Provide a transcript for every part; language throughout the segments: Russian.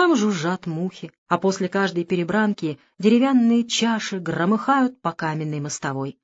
Там жужжат мухи, а после каждой перебранки деревянные чаши громыхают по каменной мостовой.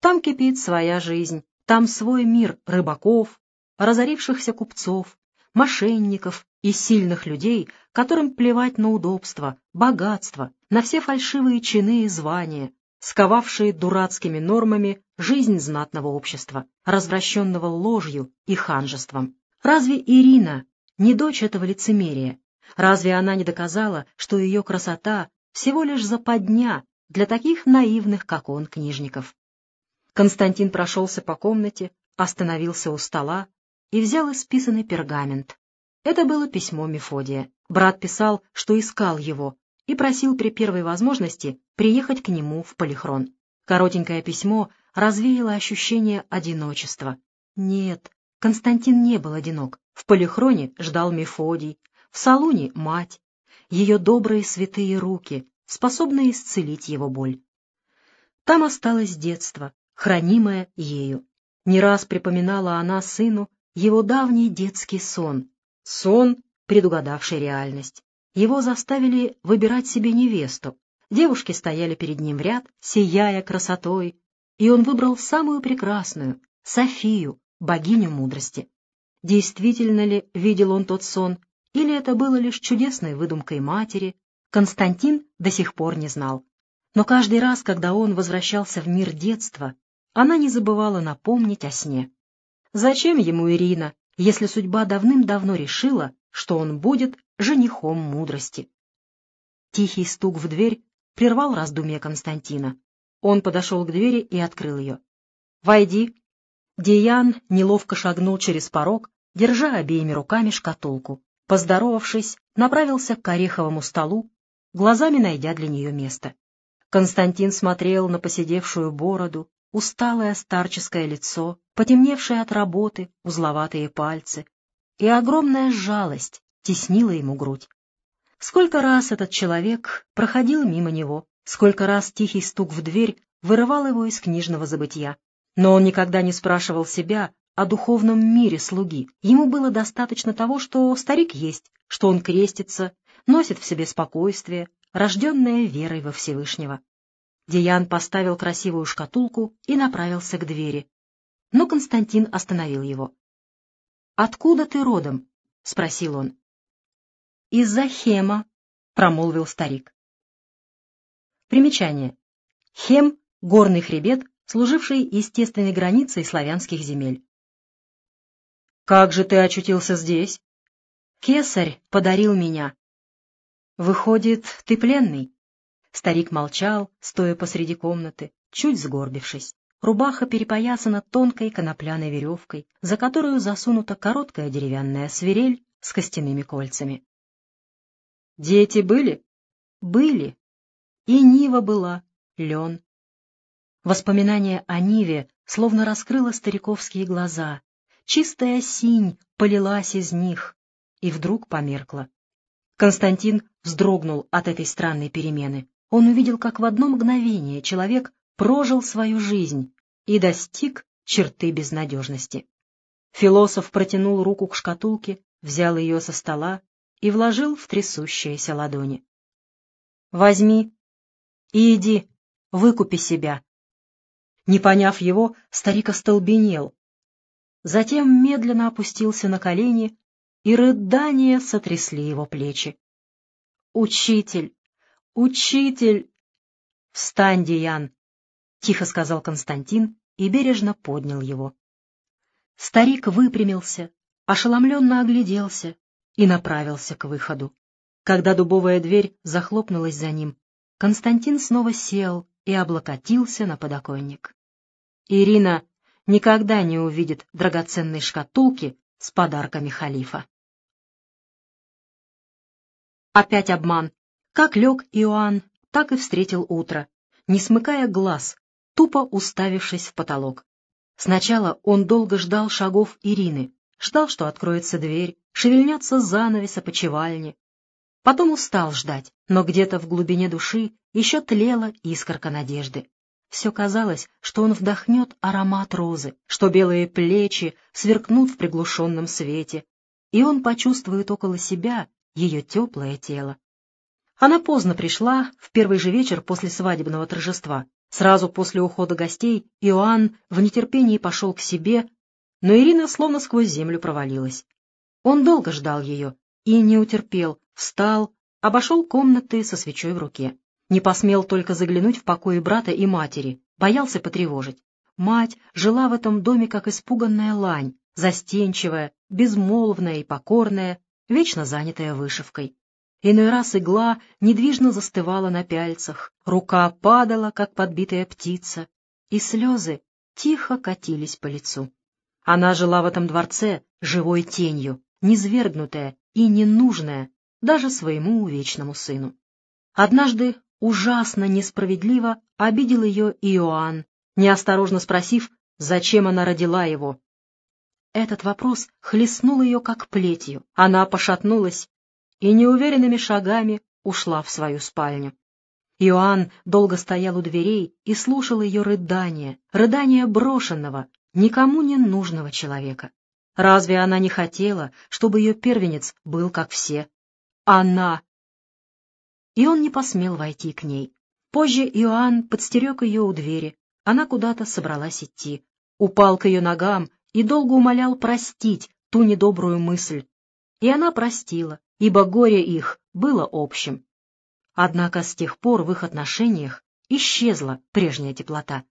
Там кипит своя жизнь, там свой мир рыбаков, разорившихся купцов, мошенников и сильных людей, которым плевать на удобство, богатство, на все фальшивые чины и звания, сковавшие дурацкими нормами жизнь знатного общества, развращенного ложью и ханжеством. Разве Ирина не дочь этого лицемерия, Разве она не доказала, что ее красота всего лишь западня для таких наивных, как он, книжников? Константин прошелся по комнате, остановился у стола и взял исписанный пергамент. Это было письмо Мефодия. Брат писал, что искал его, и просил при первой возможности приехать к нему в Полихрон. Коротенькое письмо развеяло ощущение одиночества. Нет, Константин не был одинок. В Полихроне ждал Мефодий, в салуне мать, ее добрые святые руки, способные исцелить его боль. Там осталось детство, хранимое ею. Не раз припоминала она сыну его давний детский сон, сон, предугадавший реальность. Его заставили выбирать себе невесту. Девушки стояли перед ним в ряд, сияя красотой, и он выбрал самую прекрасную, Софию, богиню мудрости. Действительно ли видел он тот сон, или это было лишь чудесной выдумкой матери, Константин до сих пор не знал. Но каждый раз, когда он возвращался в мир детства, она не забывала напомнить о сне. Зачем ему Ирина, если судьба давным-давно решила, что он будет женихом мудрости? Тихий стук в дверь прервал раздумья Константина. Он подошел к двери и открыл ее. «Войди». Деян неловко шагнул через порог, держа обеими руками шкатулку. Поздоровавшись, направился к ореховому столу, глазами найдя для нее место. Константин смотрел на посидевшую бороду, усталое старческое лицо, потемневшие от работы узловатые пальцы, и огромная жалость теснила ему грудь. Сколько раз этот человек проходил мимо него, сколько раз тихий стук в дверь вырывал его из книжного забытья. Но он никогда не спрашивал себя, о духовном мире слуги. Ему было достаточно того, что старик есть, что он крестится, носит в себе спокойствие, рожденное верой во Всевышнего. Деян поставил красивую шкатулку и направился к двери. Но Константин остановил его. — Откуда ты родом? — спросил он. — Из-за Хема, — промолвил старик. Примечание. Хем — горный хребет, служивший естественной границей славянских земель. Как же ты очутился здесь? Кесарь подарил меня. Выходит, ты пленный? Старик молчал, стоя посреди комнаты, чуть сгорбившись. Рубаха перепоясана тонкой конопляной веревкой, за которую засунута короткая деревянная свирель с костяными кольцами. «Дети были?» «Были. И Нива была, лен». Воспоминание о Ниве словно раскрыло стариковские глаза, Чистая синь полилась из них и вдруг померкла. Константин вздрогнул от этой странной перемены. Он увидел, как в одно мгновение человек прожил свою жизнь и достиг черты безнадежности. Философ протянул руку к шкатулке, взял ее со стола и вложил в трясущиеся ладони. — Возьми и иди, выкупи себя. Не поняв его, старик остолбенел, затем медленно опустился на колени, и рыдания сотрясли его плечи. «Учитель! Учитель!» «Встань, Диан!» — тихо сказал Константин и бережно поднял его. Старик выпрямился, ошеломленно огляделся и направился к выходу. Когда дубовая дверь захлопнулась за ним, Константин снова сел и облокотился на подоконник. Ирина никогда не увидит драгоценной шкатулки с подарками халифа. Опять обман. Как лег Иоанн, так и встретил утро, не смыкая глаз, тупо уставившись в потолок. Сначала он долго ждал шагов Ирины, ждал, что откроется дверь, шевельнется занавес опочивальни. Потом устал ждать, но где-то в глубине души еще тлела искорка надежды. Все казалось, что он вдохнет аромат розы, что белые плечи сверкнут в приглушенном свете, и он почувствует около себя ее теплое тело. Она поздно пришла, в первый же вечер после свадебного торжества. Сразу после ухода гостей Иоанн в нетерпении пошел к себе, но Ирина словно сквозь землю провалилась. Он долго ждал ее и не утерпел, встал, обошел комнаты со свечой в руке. Не посмел только заглянуть в покои брата и матери, боялся потревожить. Мать жила в этом доме как испуганная лань, застенчивая, безмолвная и покорная, вечно занятая вышивкой. Иной раз игла недвижно застывала на пяльцах, рука падала, как подбитая птица, и слезы тихо катились по лицу. Она жила в этом дворце живой тенью, низвергнутая и ненужная даже своему вечному сыну. Однажды ужасно несправедливо обидел ее Иоанн, неосторожно спросив, зачем она родила его. Этот вопрос хлестнул ее как плетью. Она пошатнулась и неуверенными шагами ушла в свою спальню. Иоанн долго стоял у дверей и слушал ее рыдания, рыдания брошенного, никому не нужного человека. Разве она не хотела, чтобы ее первенец был как все? Она! И он не посмел войти к ней. Позже Иоанн подстерег ее у двери. Она куда-то собралась идти. Упал к ее ногам и долго умолял простить ту недобрую мысль. И она простила, ибо горе их было общим. Однако с тех пор в их отношениях исчезла прежняя теплота.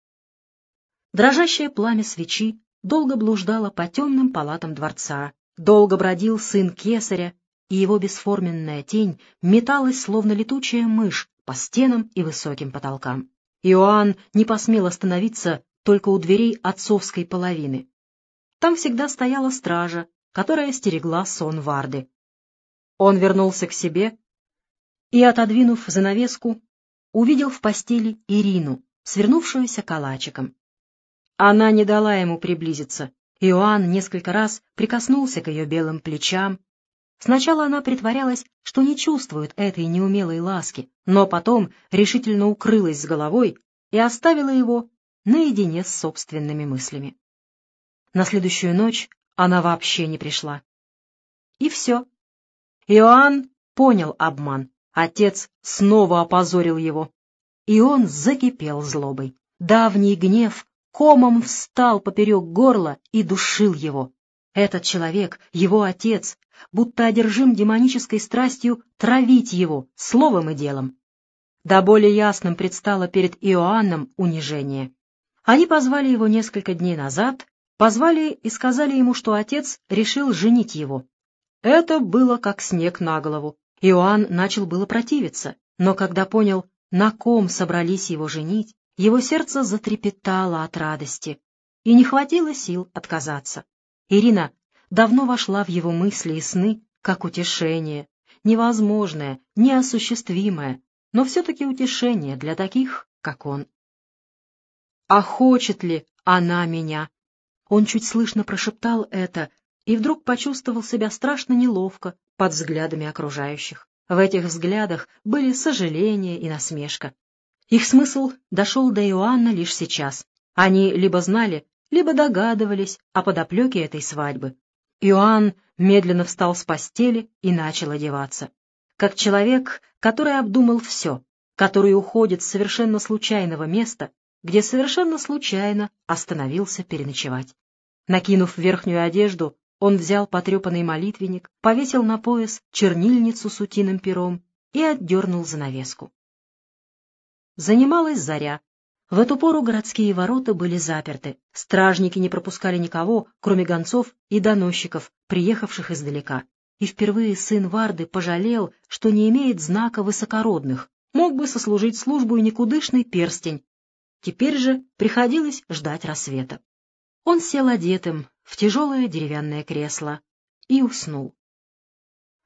Дрожащее пламя свечи долго блуждало по темным палатам дворца, долго бродил сын кесаря, и его бесформенная тень металась, словно летучая мышь, по стенам и высоким потолкам. Иоанн не посмел остановиться только у дверей отцовской половины. Там всегда стояла стража, которая стерегла сон Варды. Он вернулся к себе и, отодвинув занавеску, увидел в постели Ирину, свернувшуюся калачиком. Она не дала ему приблизиться. Иоанн несколько раз прикоснулся к ее белым плечам. Сначала она притворялась, что не чувствует этой неумелой ласки, но потом решительно укрылась с головой и оставила его наедине с собственными мыслями. На следующую ночь она вообще не пришла. И все. Иоанн понял обман. Отец снова опозорил его. И он закипел злобой. Давний гнев комом встал поперек горла и душил его. Этот человек, его отец, будто одержим демонической страстью травить его словом и делом. Да более ясным предстало перед Иоанном унижение. Они позвали его несколько дней назад, позвали и сказали ему, что отец решил женить его. Это было как снег на голову. Иоанн начал было противиться, но когда понял, на ком собрались его женить, его сердце затрепетало от радости, и не хватило сил отказаться. Ирина давно вошла в его мысли и сны как утешение, невозможное, неосуществимое, но все-таки утешение для таких, как он. «А хочет ли она меня?» Он чуть слышно прошептал это, и вдруг почувствовал себя страшно неловко под взглядами окружающих. В этих взглядах были сожаление и насмешка. Их смысл дошел до Иоанна лишь сейчас. Они либо знали, либо догадывались о подоплеке этой свадьбы. Иоанн медленно встал с постели и начал одеваться. Как человек, который обдумал все, который уходит с совершенно случайного места, где совершенно случайно остановился переночевать. Накинув верхнюю одежду, он взял потрепанный молитвенник, повесил на пояс чернильницу с утиным пером и отдернул занавеску. Занималась заря. В эту пору городские ворота были заперты. Стражники не пропускали никого, кроме гонцов и доносчиков, приехавших издалека. И впервые сын Варды пожалел, что не имеет знака высокородных, мог бы сослужить службу и никудышный перстень. Теперь же приходилось ждать рассвета. Он сел одетым, в тяжелое деревянное кресло и уснул.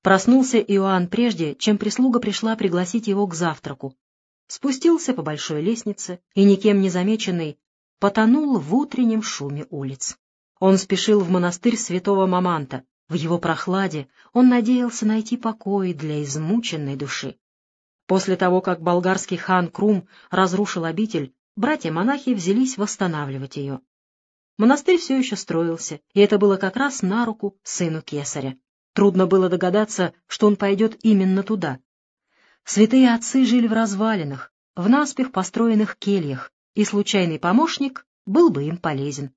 Проснулся Иоанн прежде, чем прислуга пришла пригласить его к завтраку. Спустился по большой лестнице и, никем не замеченный, потонул в утреннем шуме улиц. Он спешил в монастырь святого Маманта. В его прохладе он надеялся найти покой для измученной души. После того, как болгарский хан Крум разрушил обитель, братья-монахи взялись восстанавливать ее. Монастырь все еще строился, и это было как раз на руку сыну кесаря. Трудно было догадаться, что он пойдет именно туда. Святые отцы жили в развалинах, в наспех построенных кельях, и случайный помощник был бы им полезен.